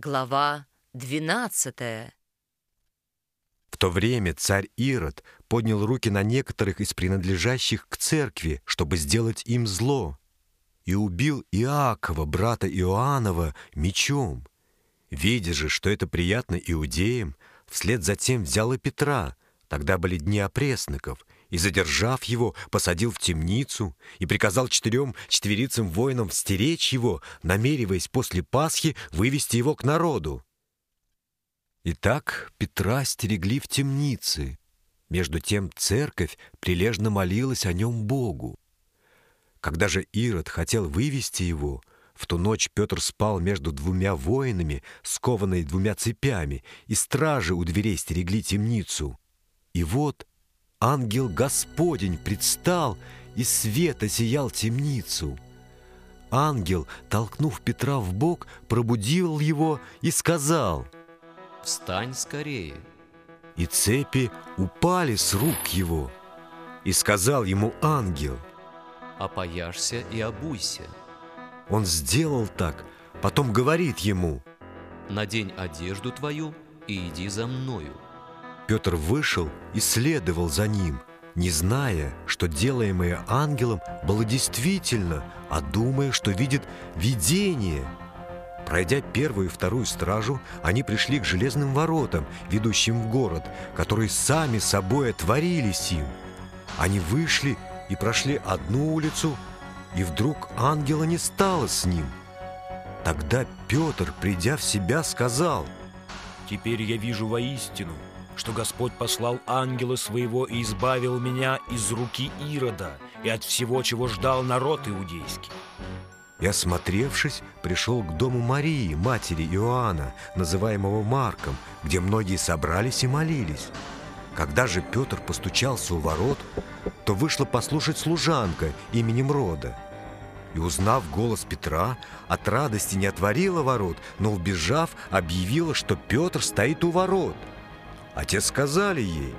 Глава 12 В то время царь Ирод поднял руки на некоторых из принадлежащих к церкви, чтобы сделать им зло, и убил Иакова, брата Иоаннова, мечом. Видя же, что это приятно иудеям, вслед за тем взял и Петра, тогда были дни опресноков, и, задержав его, посадил в темницу и приказал четырем четверицам воинам стеречь его, намереваясь после Пасхи вывести его к народу. Итак, Петра стерегли в темнице. Между тем церковь прилежно молилась о нем Богу. Когда же Ирод хотел вывести его, в ту ночь Петр спал между двумя воинами, скованные двумя цепями, и стражи у дверей стерегли темницу. И вот ангел Господень предстал, и света сиял темницу. Ангел, толкнув Петра в бок, пробудил его и сказал, «Встань скорее!» И цепи упали с рук его. И сказал ему ангел, «Опояшься и обуйся». Он сделал так, потом говорит ему, «Надень одежду твою и иди за мною». Петр вышел и следовал за ним, не зная, что делаемое ангелом было действительно, а думая, что видит видение. Пройдя первую и вторую стражу, они пришли к железным воротам, ведущим в город, которые сами собой отворились им. Они вышли и прошли одну улицу, и вдруг ангела не стало с ним. Тогда Петр, придя в себя, сказал, «Теперь я вижу воистину, что Господь послал ангела своего и избавил меня из руки Ирода и от всего, чего ждал народ иудейский. И, осмотревшись, пришел к дому Марии, матери Иоанна, называемого Марком, где многие собрались и молились. Когда же Петр постучался у ворот, то вышла послушать служанка именем Рода. И, узнав голос Петра, от радости не отворила ворот, но, убежав, объявила, что Петр стоит у ворот – Отец сказали ей.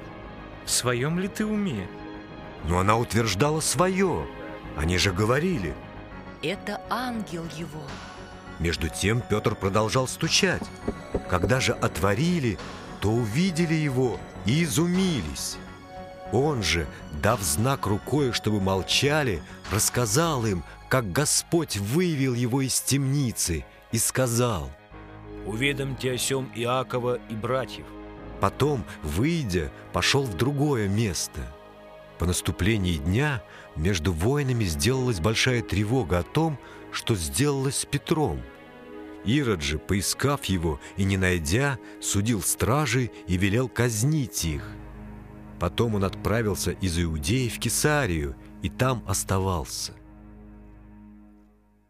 В своем ли ты уме? Но она утверждала свое. Они же говорили. Это ангел его. Между тем Петр продолжал стучать. Когда же отворили, то увидели его и изумились. Он же, дав знак рукой, чтобы молчали, рассказал им, как Господь вывел его из темницы и сказал, «Уведомьте о сем Иакова и братьев, Потом, выйдя, пошел в другое место. По наступлении дня между воинами сделалась большая тревога о том, что сделалось с Петром. Ирод же, поискав его и не найдя, судил стражей и велел казнить их. Потом он отправился из Иудеи в Кесарию и там оставался.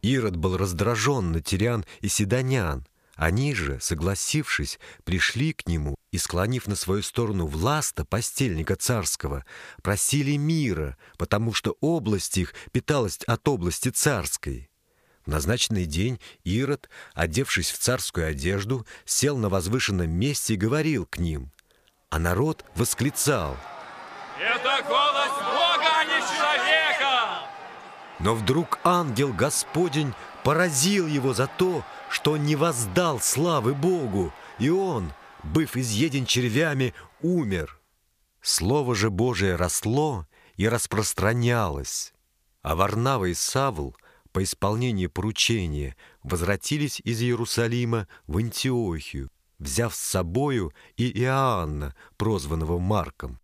Ирод был раздражен на тирян и седонян, они же, согласившись, пришли к нему и, склонив на свою сторону власта, постельника царского, просили мира, потому что область их питалась от области царской. В назначенный день Ирод, одевшись в царскую одежду, сел на возвышенном месте и говорил к ним. А народ восклицал. «Это голос Бога, а не человека!» Но вдруг ангел Господень поразил его за то, что не воздал славы Богу, и он, быв изъеден червями, умер. Слово же Божие росло и распространялось. А Варнава и Савл по исполнении поручения возвратились из Иерусалима в Антиохию, взяв с собою и Иоанна, прозванного Марком.